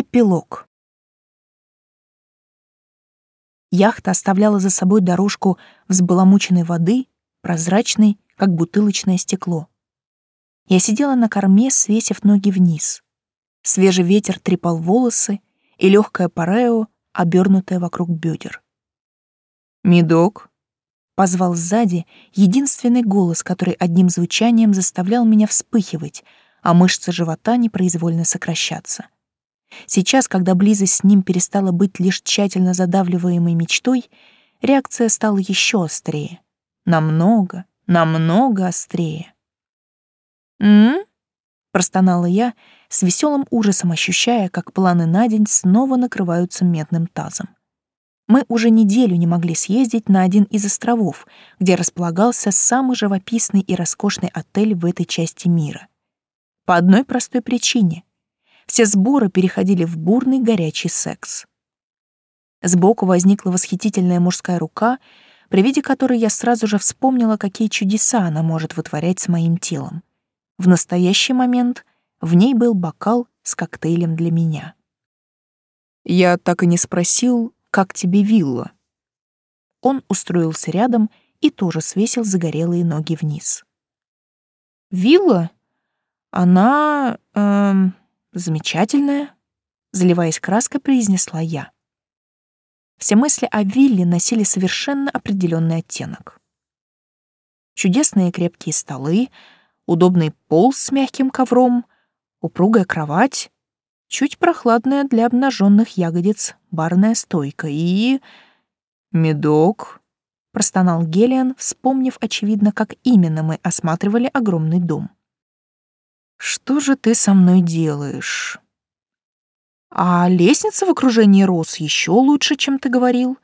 Эпилог. Яхта оставляла за собой дорожку взбаламученной воды, прозрачной, как бутылочное стекло. Я сидела на корме, свесив ноги вниз. Свежий ветер трепал волосы и легкое парео, обернутое вокруг бедер. «Медок», — позвал сзади единственный голос, который одним звучанием заставлял меня вспыхивать, а мышцы живота непроизвольно сокращаться. Сейчас, когда близость с ним перестала быть лишь тщательно задавливаемой мечтой, реакция стала еще острее. Намного, намного острее. «М?», простонала я, с веселым ужасом ощущая, как планы на день снова накрываются медным тазом. Мы уже неделю не могли съездить на один из островов, где располагался самый живописный и роскошный отель в этой части мира. По одной простой причине. Все сборы переходили в бурный горячий секс. Сбоку возникла восхитительная мужская рука, при виде которой я сразу же вспомнила, какие чудеса она может вытворять с моим телом. В настоящий момент в ней был бокал с коктейлем для меня. Я так и не спросил, как тебе вилла. Он устроился рядом и тоже свесил загорелые ноги вниз. Вилла? Она... Эм, замечательная, заливаясь краской, произнесла я. Все мысли о вилле носили совершенно определенный оттенок. Чудесные крепкие столы, удобный пол с мягким ковром, упругая кровать, чуть прохладная для обнаженных ягодиц барная стойка и... «Медок», — простонал Гелиан, вспомнив, очевидно, как именно мы осматривали огромный дом. Что же ты со мной делаешь? А лестница в окружении роз еще лучше, чем ты говорил.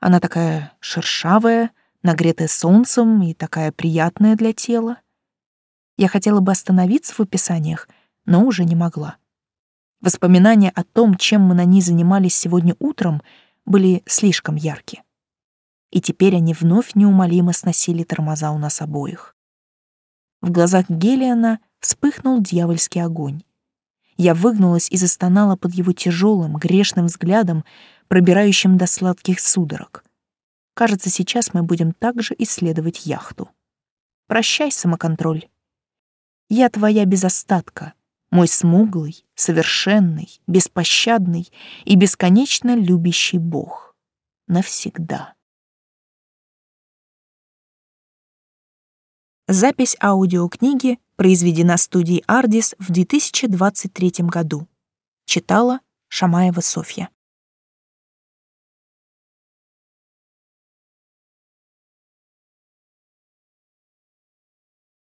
Она такая шершавая, нагретая солнцем и такая приятная для тела. Я хотела бы остановиться в описаниях, но уже не могла. Воспоминания о том, чем мы на ней занимались сегодня утром, были слишком ярки. И теперь они вновь неумолимо сносили тормоза у нас обоих. В глазах Гелиана вспыхнул дьявольский огонь. Я выгнулась и застонала под его тяжелым, грешным взглядом, пробирающим до сладких судорог. Кажется, сейчас мы будем также исследовать яхту. Прощай, самоконтроль. Я твоя без остатка, мой смуглый, совершенный, беспощадный и бесконечно любящий Бог. Навсегда. Запись аудиокниги произведена студией «Ардис» в 2023 году. Читала Шамаева Софья.